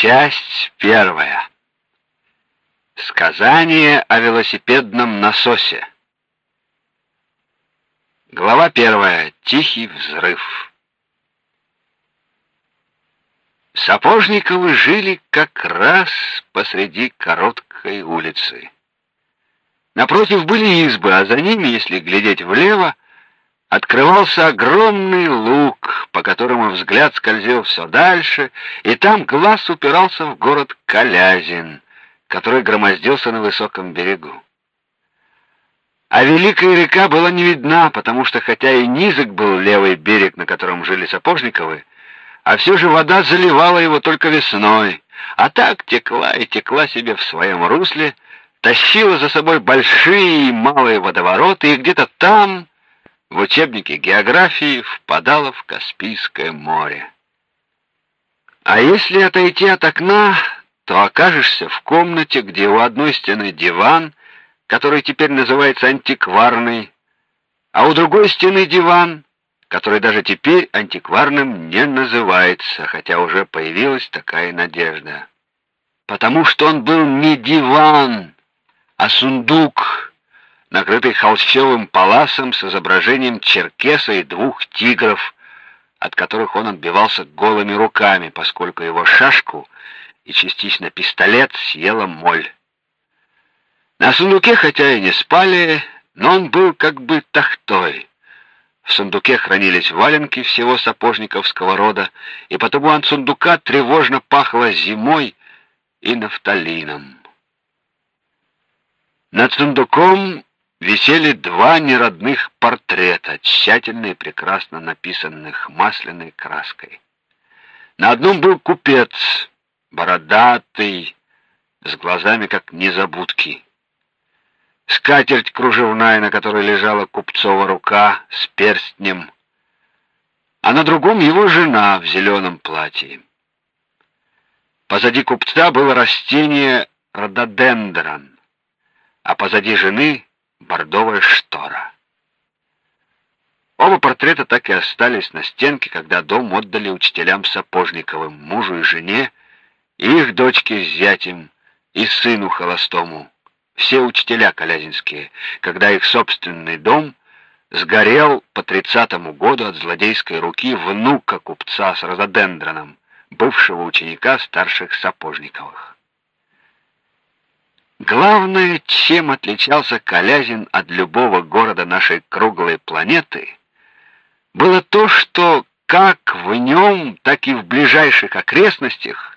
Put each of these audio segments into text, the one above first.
Часть первая. Сказание о велосипедном насосе. Глава первая. Тихий взрыв. Сапожниковы жили как раз посреди короткой улицы. Напротив были избы, а за ними, если глядеть влево, открывался огромный луг, по которому взгляд скользил все дальше, и там глаз упирался в город Калязин, который громоздился на высоком берегу. А великая река была не видна, потому что хотя и низок был левый берег, на котором жили Сапожниковы, а все же вода заливала его только весной, а так текла и текла себе в своем русле, тащила за собой большие и малые водовороты, и где-то там в учебнике географии впадала в Каспийское море. А если отойти от окна, то окажешься в комнате, где у одной стены диван, который теперь называется антикварный, а у другой стены диван, который даже теперь антикварным не называется, хотя уже появилась такая надежда. Потому что он был не диван, а сундук, накрытый холщовым паласом с изображением черкеса и двух тигров, от которых он отбивался голыми руками, поскольку его шашку и частично пистолет съела моль. На сундуке хотя и не спали, но он был как бы тахтой. В сундуке хранились валенки всего сапожниковского рода, и потому от сундука тревожно пахло зимой и нафталином. Над сундуком висели два неродных портрета, тщательно и прекрасно написанных масляной краской. На одном был купец, бородатый, с глазами как незабудки. Скатерть кружевная, на которой лежала купцова рука с перстнем, а на другом его жена в зеленом платье. Позади купца было растение рододендрон, а позади жены бордовая штора. Оба портрета так и остались на стенке, когда дом отдали учителям Сапожниковым, мужу и жене, и их дочке с зятем, и сыну холостому. Все учителя колязинские, когда их собственный дом сгорел по тридцатому году от злодейской руки внука купца с рододендроном, бывшего ученика старших Сапожниковых. Главное, чем отличался Калязин от любого города нашей круглой планеты, было то, что как в нем, так и в ближайших окрестностях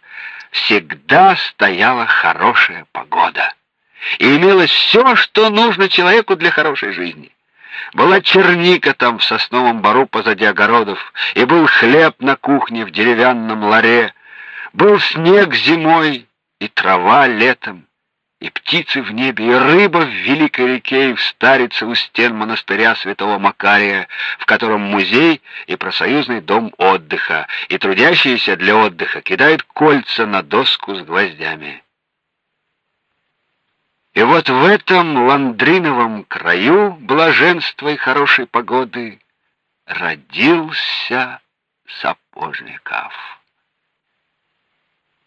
всегда стояла хорошая погода. И имелось все, что нужно человеку для хорошей жизни. Была черника там в сосновом бору позади огородов, и был хлеб на кухне в деревянном ларе, был снег зимой и трава летом и птицы в небе, и рыба в великой реке, и в старице у стен монастыря святого Макария, в котором музей и профсоюзный дом отдыха, и трудящиеся для отдыха кидают кольца на доску с гвоздями. И вот в этом ландриновом краю блаженства и хорошей погоды родился Сапожников.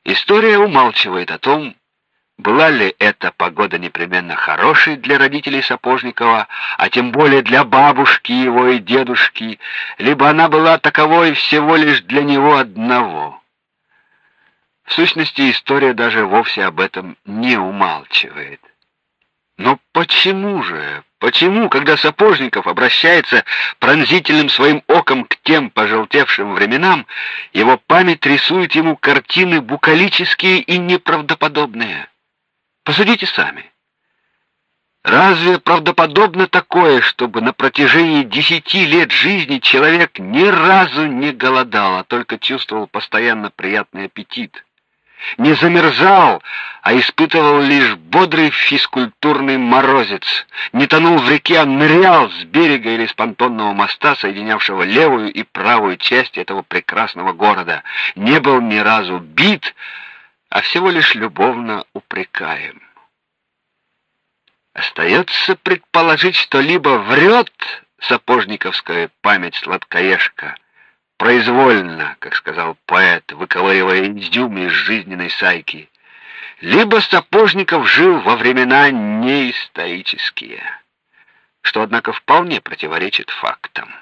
История умалчивает о том, была ли эта погода непременно хорошей для родителей Сапожникова, а тем более для бабушки его и дедушки, либо она была таковой всего лишь для него одного. В сущности, история даже вовсе об этом не умалчивает. Но почему же? Почему, когда Сапожников обращается пронзительным своим оком к тем пожелтевшим временам, его память рисует ему картины букалические и неправдоподобные? Посудите сами. Разве правдоподобно такое, чтобы на протяжении десяти лет жизни человек ни разу не голодал, а только чувствовал постоянно приятный аппетит? Не замерзал, а испытывал лишь бодрый физкультурный морозец. Не тонул в реке, а нырял с берега или с понтонного моста, соединявшего левую и правую часть этого прекрасного города. Не был ни разу бит, а всего лишь любовно упрекаем. Остается предположить, что либо врет сапожниковская память сладкоежка произвольно, как сказал поэт, выковыривая изюм из жизненной сайки, либо Сапожников жил во времена неисторические, что, однако, вполне противоречит фактам.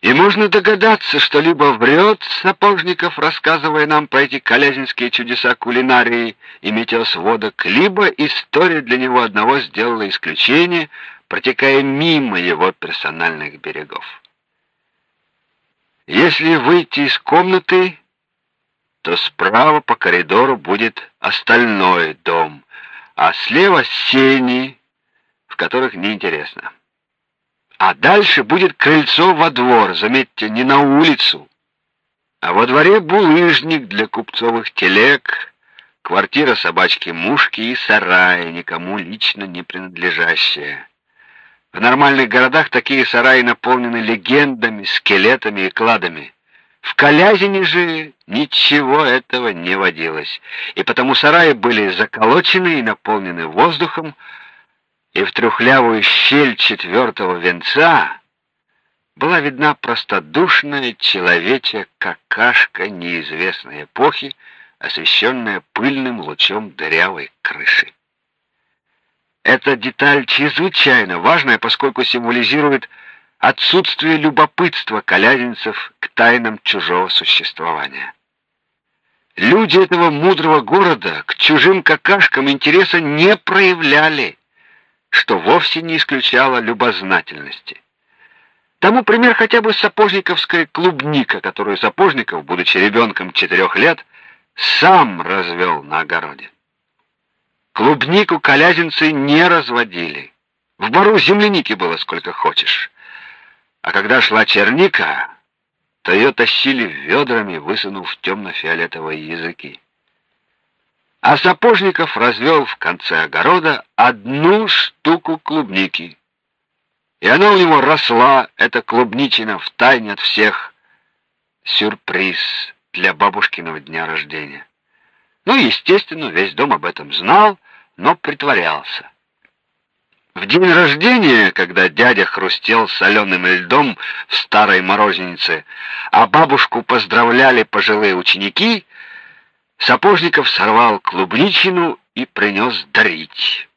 И можно догадаться, что либо врет Сапожников, рассказывая нам про эти колязинские чудеса кулинарии и метеосводок, либо история для него одного сделала исключение, протекая мимо его персональных берегов. Если выйти из комнаты, то справа по коридору будет остальной дом, а слева сени, в которых неинтересно. А дальше будет крыльцо во двор, заметьте, не на улицу, а во дворе булыжник для купцовых телег, квартира собачки-мушки и сарай, никому лично не принадлежащая. В нормальных городах такие сараи наполнены легендами, скелетами и кладами. В Колязине же ничего этого не водилось, и потому сараи были заколочены и наполнены воздухом, и в трухлявую щель четвертого венца была видна простодушная человечья какашка неизвестной эпохи, освещенная пыльным лучом дырявой крыши. Эта деталь чрезвычайно важная, поскольку символизирует отсутствие любопытства колязинцев к тайнам чужого существования. Люди этого мудрого города к чужим какашкам интереса не проявляли что вовсе не исключало любознательности. Тому пример хотя бы сапожниковская клубника, которую Сапожников, будучи ребенком четырех лет, сам развел на огороде. Клубнику колязинцы не разводили. В бару земляники было сколько хочешь. А когда шла черника, то ее тащили ведрами, высунув темно-фиолетовые языки а Сапожников развел в конце огорода одну штуку клубники. И она у него росла, эта клубничина, в тайне от всех. Сюрприз для бабушкиного дня рождения. Ну, естественно, весь дом об этом знал, но притворялся. В день рождения, когда дядя хрустел соленым льдом в старой морознице, а бабушку поздравляли пожилые ученики, Сапожников сорвал клубничину и принес дарить.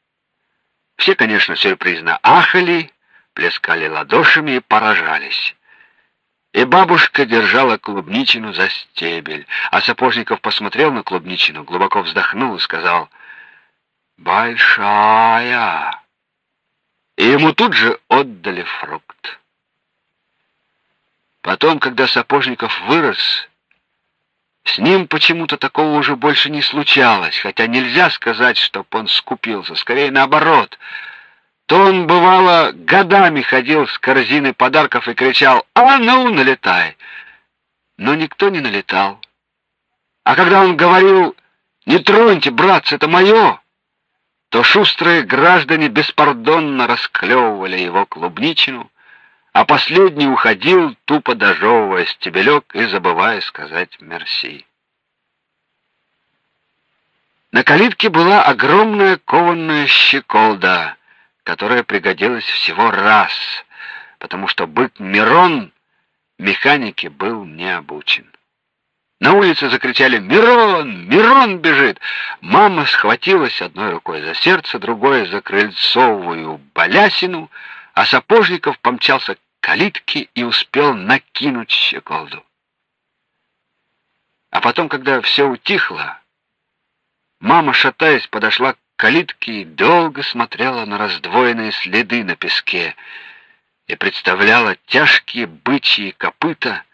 Все, конечно, сюрпризно ахали, плескали ладошами и поражались. И бабушка держала клубничину за стебель, а Сапожников посмотрел на клубничину, глубоко вздохнул и сказал: "Большая". И ему тут же отдали фрукт. Потом, когда Сапожников вырос, с ним почему-то такого уже больше не случалось, хотя нельзя сказать, чтоб он скупился, скорее наоборот. То он бывало годами ходил с корзиной подарков и кричал: "А ну, налетай!" Но никто не налетал. А когда он говорил: "Не троньте, братцы, это мое!", то шустрые граждане беспардонно расклевывали его клубничину, а последний уходил, тупо дожевывая стебелек и забывая сказать мерси. На калитке была огромная кованая щеколда, которая пригодилась всего раз, потому что бык Мирон механике был не обучен. На улице закричали: "Мирон! Мирон бежит!" Мама схватилась одной рукой за сердце, другой за крыльцовую балясину, а Сапожников помчался калитки и успел накинуть щеколду. А потом, когда все утихло, мама, шатаясь, подошла к калитке и долго смотрела на раздвоенные следы на песке и представляла тяжкие бычьи копыта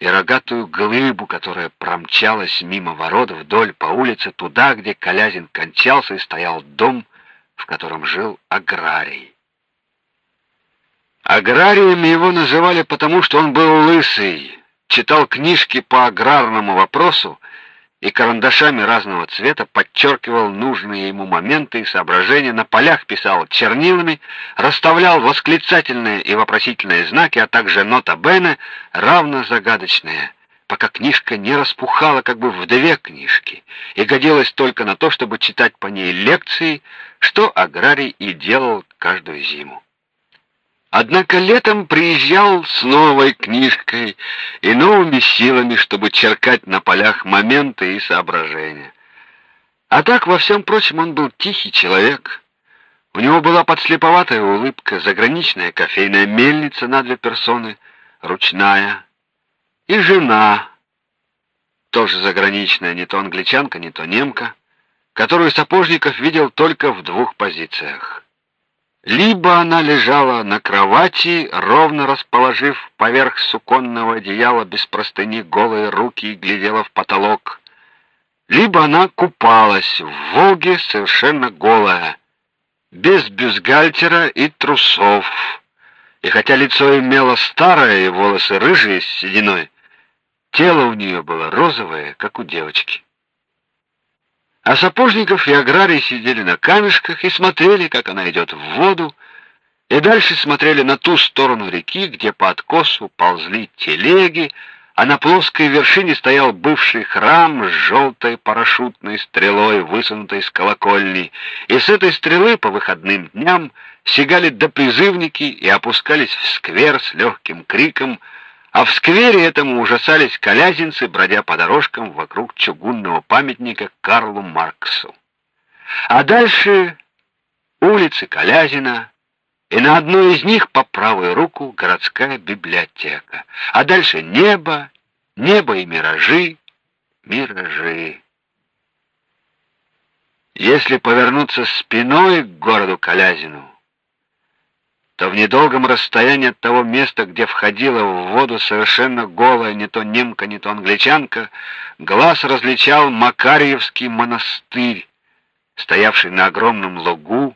и рогатую глыбу, которая промчалась мимо ворот вдоль по улице туда, где Колязин кончался и стоял дом, в котором жил аграрий. Аграрием его называли потому, что он был лысый, читал книжки по аграрному вопросу и карандашами разного цвета подчеркивал нужные ему моменты и соображения, на полях писал чернилами, расставлял восклицательные и вопросительные знаки, а также нота бене, равно загадочные, пока книжка не распухала как бы в две книжки и годилась только на то, чтобы читать по ней лекции, что аграрий и делал каждую зиму. Однако летом приезжал с новой книжкой и новыми силами, чтобы черкать на полях моменты и соображения. А так во всем прочем он был тихий человек. У него была подслеповатая улыбка, заграничная кофейная мельница на две персоны, ручная, и жена, тоже заграничная, не то англичанка, не то немка, которую Сапожников видел только в двух позициях. Либо она лежала на кровати, ровно расположив поверх суконного одеяла без простыни голые руки и глядела в потолок, либо она купалась в Волге совершенно голая, без бюстгальтера и трусов. И хотя лицо имело старое и волосы рыжие с сединой, тело у нее было розовое, как у девочки. А Сапожников и Аграрий сидели на камешках и смотрели, как она идет в воду, и дальше смотрели на ту сторону реки, где по откосу ползли телеги, а на плоской вершине стоял бывший храм с желтой парашютной стрелой, высунутой с колокольни, и с этой стрелы по выходным дням сигали допризывники и опускались в сквер с легким криком а в сквере этому ужасались колязинцы, бродя по дорожкам вокруг чугунного памятника Карлу Марксу. А дальше улицы Колязина, и на одной из них по правую руку городская библиотека. А дальше небо, небо и миражи, миражи. Если повернуться спиной к городу Колязину, то в недолгом расстоянии от того места, где входила в воду совершенно голая не то немка, не то англичанка, глаз различал Макарьевский монастырь, стоявший на огромном лугу,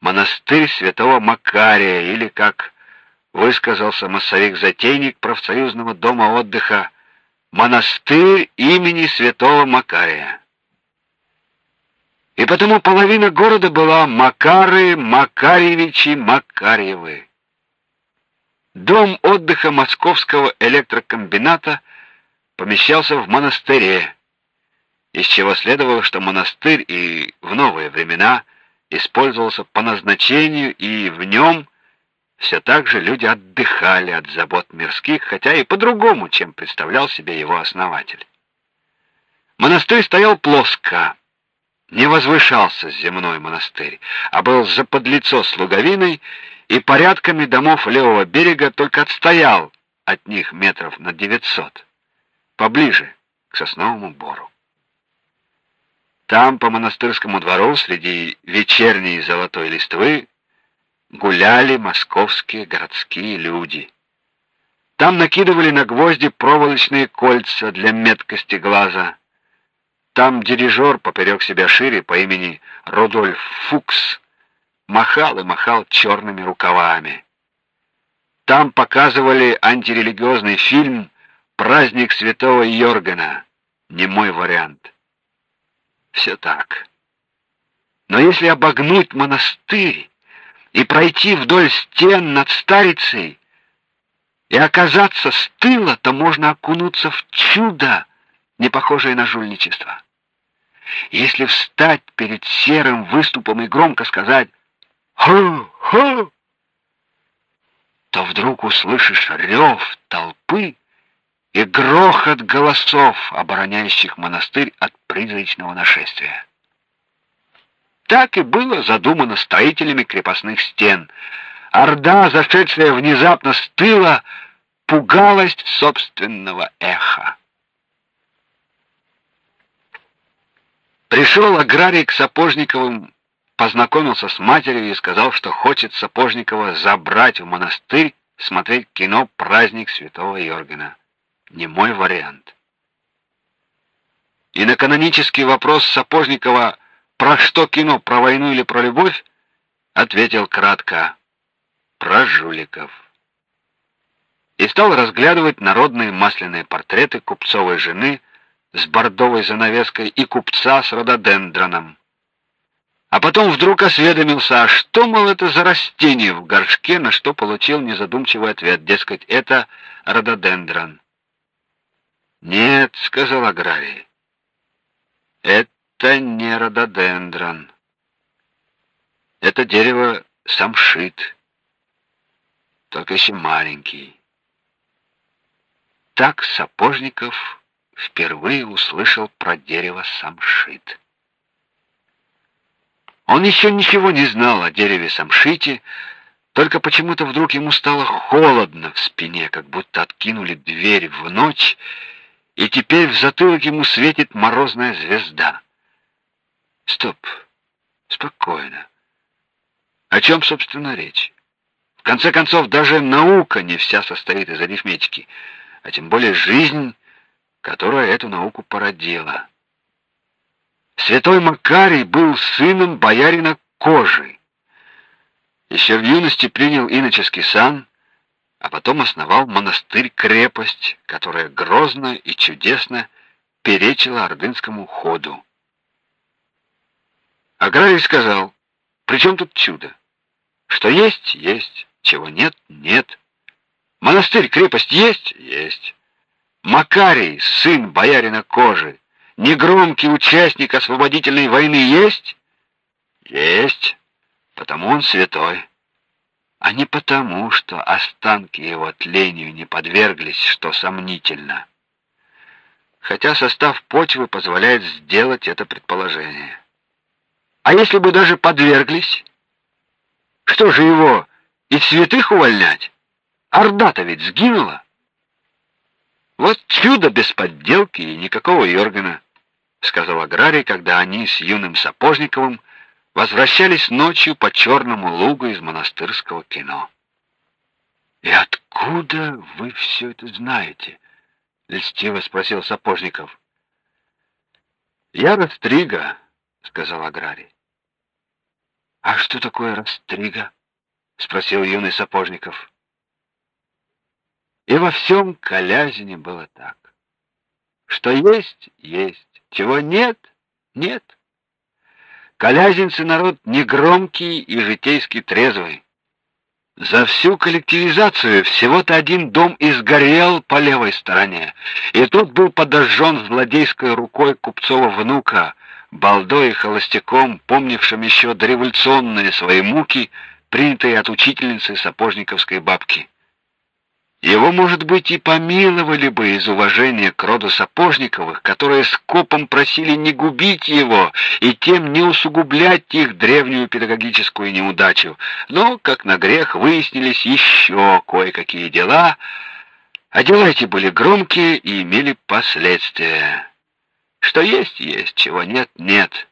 монастырь святого Макария, или, как высказался массовик-затейник профсоюзного дома отдыха, монастырь имени святого Макария. И потому половина города была Макары, Макаревичи, Макарьевы. Дом отдыха Московского электрокомбината помещался в монастыре, из чего следовало, что монастырь и в новые времена использовался по назначению, и в нем все так же люди отдыхали от забот мирских, хотя и по-другому, чем представлял себе его основатель. Монастырь стоял плоско, не возвышался земной монастырь, а был за подлицо с луговиной и порядками домов левого берега только отстоял от них метров на девятьсот, поближе к сосновому бору. Там по монастырскому двору среди вечерней золотой листвы гуляли московские городские люди. Там накидывали на гвозди проволочные кольца для меткости глаза. Там дирижер поперек себя шире по имени Рудольф Фукс махал и махал черными рукавами. Там показывали антирелигиозный фильм Праздник святого Йоргена. Не мой вариант. Все так. Но если обогнуть монастырь и пройти вдоль стен над старицей и оказаться с тыла, то можно окунуться в чудо, не похожее на жульничество. Если встать перед серым выступом и громко сказать «Хо-хо!», то вдруг услышишь рев толпы и грохот голосов, обороняющих монастырь от призрачного нашествия. Так и было задумано строителями крепостных стен. Орда, зашедшая внезапно с тыла, пугалась собственного эха. Пришел аграрий к Сапожниковым, познакомился с матерью и сказал, что хочет Сапожникова забрать в монастырь смотреть кино Праздник Святого Йоргена. Не мой вариант. И на канонический вопрос Сапожникова, про что кино, про войну или про любовь, ответил кратко: про жуликов. И стал разглядывать народные масляные портреты купцовой жены с бордовой занавеской и купца с рододендроном. А потом вдруг осведомился, а что, мол, это за растение в горшке, на что получил незадумчивый ответ, дескать, это рододендрон. «Нет», — сказал аграрий, — «это не рододендрон. Это дерево самшит. только еще маленький. Так Сапожников впервые услышал про дерево самшит. Он еще ничего не знал о дереве самшите, только почему-то вдруг ему стало холодно в спине, как будто откинули дверь в ночь, и теперь в затылок ему светит морозная звезда. Стоп. Спокойно. О чем, собственно, речь? В конце концов, даже наука не вся состоит из арифметики, а тем более жизнь, которая эту науку породила. Святой Макарий был сыном боярина Кожи. Еще в юности принял иноческий сан, а потом основал монастырь-крепость, которая грозно и чудесно перечила ордынскому ходу. Аграрий сказал: "При чем тут чудо? Что есть есть, чего нет нет. Монастырь-крепость есть есть. Макарий, сын боярина Кожи, негромкий участник освободительной войны есть? Есть. Потому он святой. А не потому, что останки его тлению не подверглись, что сомнительно. Хотя состав почвы позволяет сделать это предположение. А если бы даже подверглись? Что же его и святых увольнять? Орда-то ведь сгинула. Вот чудо без подделки и никакого Йоргена сказал аграрий, когда они с юным Сапожниковым возвращались ночью по черному лугу из монастырского кино. И откуда вы все это знаете? льстиво спросил Сапожников. Я Растрига, сказал аграрий. А что такое Растрига? спросил юный Сапожников. И во всем Колязине было так. Что есть есть, чего нет, нет. Колязинцы народ негромкий и житейски трезвый. За всю коллективизацию всего-то один дом изгорел по левой стороне, и тот был подожжен злодейской рукой купцова внука, балдой и холостяком, помнившим еще дореволюционные свои муки, принятые от учительницы сапожниковской бабки. Его, может быть, и помиловали бы из уважения к роду Сапожниковых, которые скопом просили не губить его и тем не усугублять их древнюю педагогическую неудачу. Но, как на грех, выяснились еще кое-какие дела, а дела эти были громкие и имели последствия. Что есть есть, чего нет нет.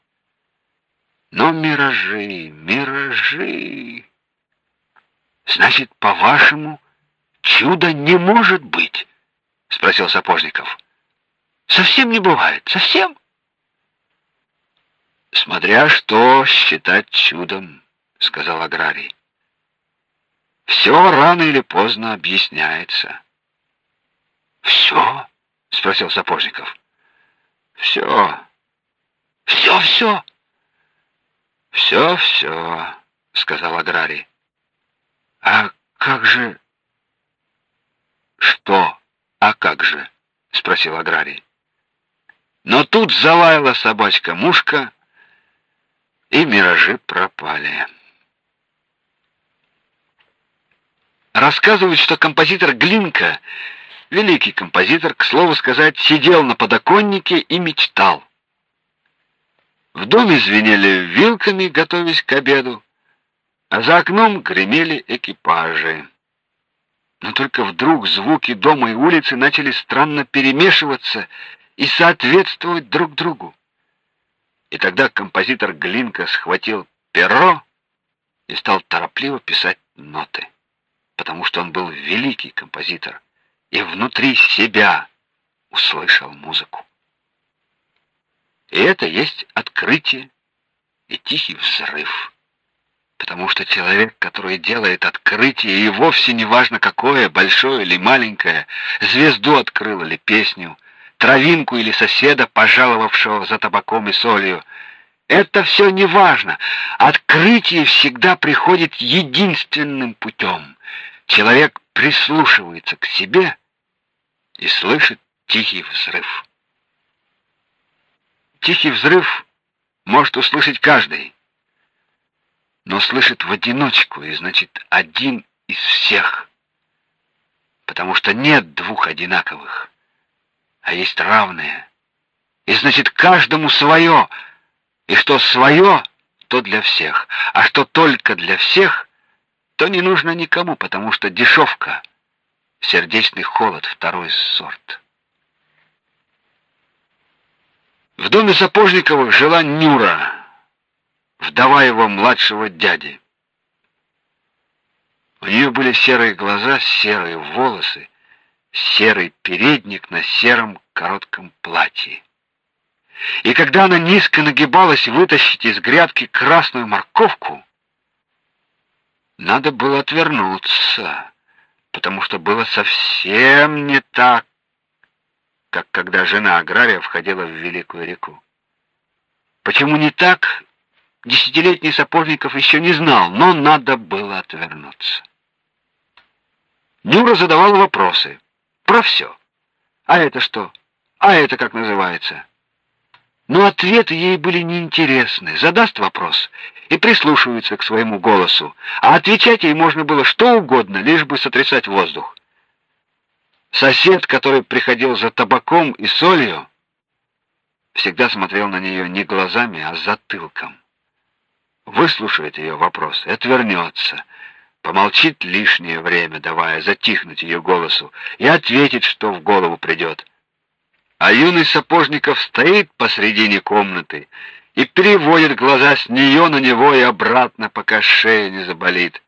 Но миражи, миражи. Значит, по-вашему, Чуда не может быть, спросил Сапожников. Совсем не бывает, совсем. Смотря что считать чудом, сказал аграрий. Все рано или поздно объясняется. Все? спросил Сапожников. Все. Все, все. Все, все, сказал аграрий. А как же что? А как же? спросил аграрий. Но тут залаяла собачка-мушка, и миражи пропали. Рассказывают, что композитор Глинка, великий композитор, к слову сказать, сидел на подоконнике и мечтал. В доме звенели вилками, готовясь к обеду, а за окном гремели экипажи. Но только вдруг звуки дома и улицы начали странно перемешиваться и соответствовать друг другу. И тогда композитор Глинка схватил перо и стал торопливо писать ноты, потому что он был великий композитор и внутри себя услышал музыку. И это есть открытие и тихий взрыв потому что человек, который делает открытие, и вовсе не важно какое, большое или маленькое, звезду открыл или песню, травинку или соседа, пожаловавшего за табаком и солью, это все не важно. Открытие всегда приходит единственным путем. Человек прислушивается к себе и слышит тихий взрыв. Тихий взрыв может услышать каждый но слышит в одиночку, и значит, один из всех. потому что нет двух одинаковых, а есть равные. И значит, каждому свое, и что свое, то для всех, а что только для всех, то не нужно никому, потому что дешевка, сердечный холод второй сорт. В доме Сапожниковых жила Нюра, вдова его младшего дяди. У нее были серые глаза, серые волосы, серый передник на сером коротком платье. И когда она низко нагибалась вытащить из грядки красную морковку, надо было отвернуться, потому что было совсем не так, как когда жена агрария входила в великую реку. Почему не так, десятилетний Сапожников еще не знал, но надо было отвернуться. Нюра задавала вопросы про все. А это что? А это как называется? Но ответы ей были неинтересны. Задаст вопрос и прислушивается к своему голосу, а отвечать ей можно было что угодно, лишь бы сотрясать воздух. Сосед, который приходил за табаком и солью, всегда смотрел на нее не глазами, а затылком. Выслушает ее вопрос и отвернется — помолчит лишнее время, давая затихнуть ее голосу, и ответит, что в голову придет. А юный Сапожников стоит посредине комнаты и переводит глаза с нее на него и обратно, пока шея не заболит.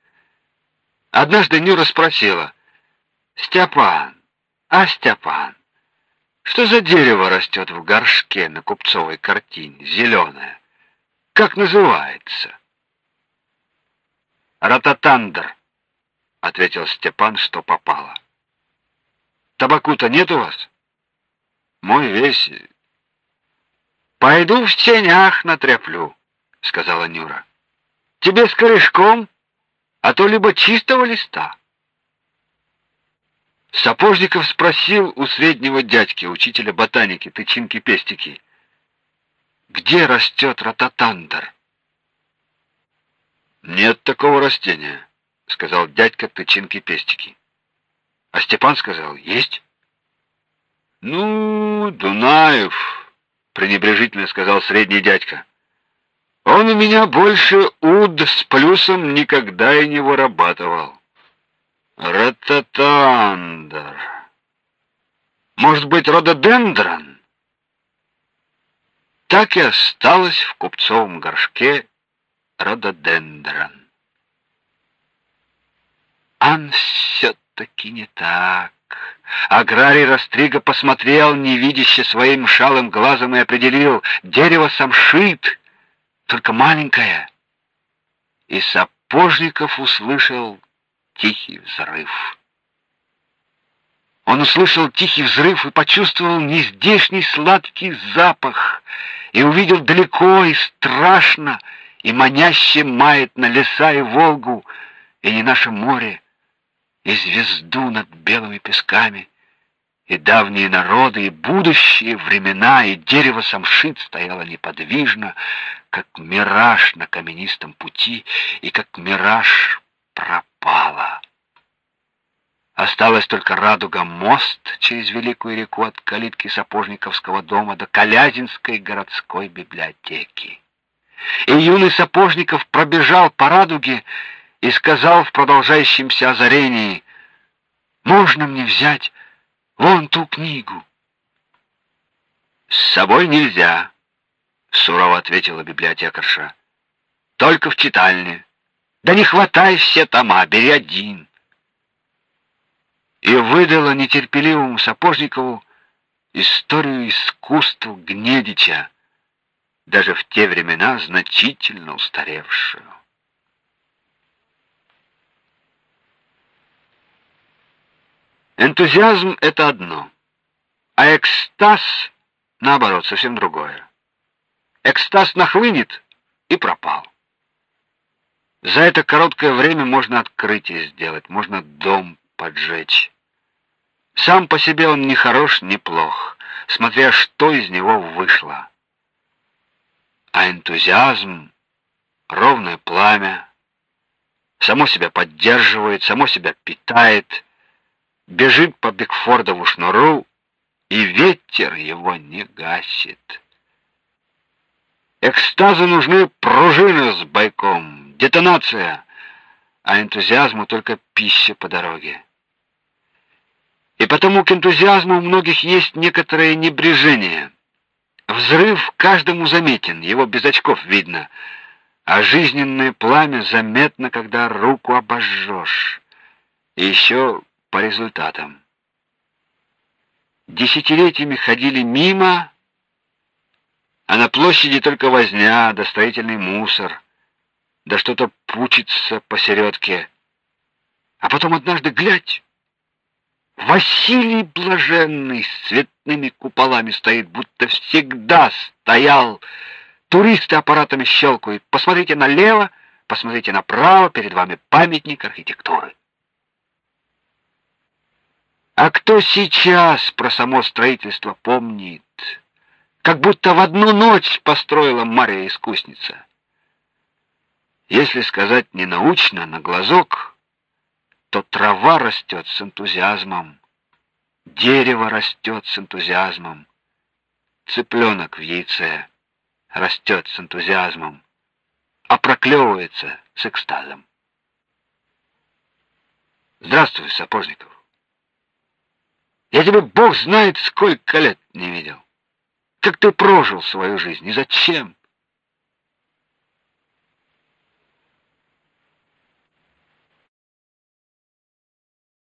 Однажды Нюра спросила: "Степан, а Степан, что за дерево растет в горшке на купцовой картине, зеленое? Как называется?" Рататандр, ответил Степан, что попало. Табаку-то нет у вас? Мой весь Пойду в сенях натряплю, сказала Нюра. Тебе с корешком, а то либо чистого листа. Сапожников спросил у среднего дядьки, учителя ботаники, тычинки-пестики, где растет рототандр. Нет такого растения, сказал дядька тычинки-пестики. А Степан сказал: "Есть". Ну, Дунаев, пренебрежительно сказал средний дядька. Он у меня больше уд с плюсом никогда и не вырабатывал. Рататандр. Может быть, рододендрон? Так и осталось в купцовом горшке рододендрон. Ан все-таки не так. Аграрий Растрига посмотрел невидяще своим шалым глазом и определил, дерево самшит, только маленькое. И Сапожников услышал тихий взрыв. Он услышал тихий взрыв и почувствовал нездешний сладкий запах, и увидел далеко и страшно, и маняще мает на леса и Волгу, и не наше море, и звезду над белыми песками, и давние народы, и будущие времена, и дерево самшит стояло неподвижно, как мираж на каменистом пути, и как мираж пропало. Осталась только радуга мост через великую реку от калитки Сапожниковского дома до Калязинской городской библиотеки. И юный Сапожников пробежал по радуге и сказал в продолжающемся озарении: "Можно мне взять вон ту книгу?" "С собой нельзя", сурово ответила библиотекарша. "Только в читальне. Да не хватай все тома, бери один". Выдала нетерпеливому Сапожникову историю искусства Гнедича даже в те времена значительно устаревшую. Энтузиазм это одно, а экстаз наоборот совсем другое. Экстаз нахлынет и пропал. За это короткое время можно открытие сделать, можно дом поджечь. Сам по себе он не хорош, не плох, смотря что из него вышло а энтузиазм, ровное пламя, само себя поддерживает, само себя питает, бежит по Бигфордову шнуру, и ветер его не гасит. Экстазу нужны пружины с бойком, детонация, а энтузиазму только пища по дороге. И потому к энтузиазму у многих есть некоторое небрежение. Взрыв каждому заметен, его без очков видно, а жизненное пламя заметно, когда руку обожжешь. И еще по результатам. Десятилетиями ходили мимо, а на площади только возня, да мусор, да что-то пучится посередке. А потом однажды глядь, Василий Блаженный с цветными куполами стоит, будто всегда стоял. Туристы аппаратами щелкают. Посмотрите налево, посмотрите направо, перед вами памятник архитектуры. А кто сейчас про само строительство помнит? Как будто в одну ночь построила Мария искусница. Если сказать не научно, на глазок, то трава растет с энтузиазмом, дерево растет с энтузиазмом, цыпленок в яйце растет с энтузиазмом, а проклевывается с экстазом. Здравствуй, Сапожников. Я тебе Бог знает сколько лет не видел. Как ты прожил свою жизнь и зачем?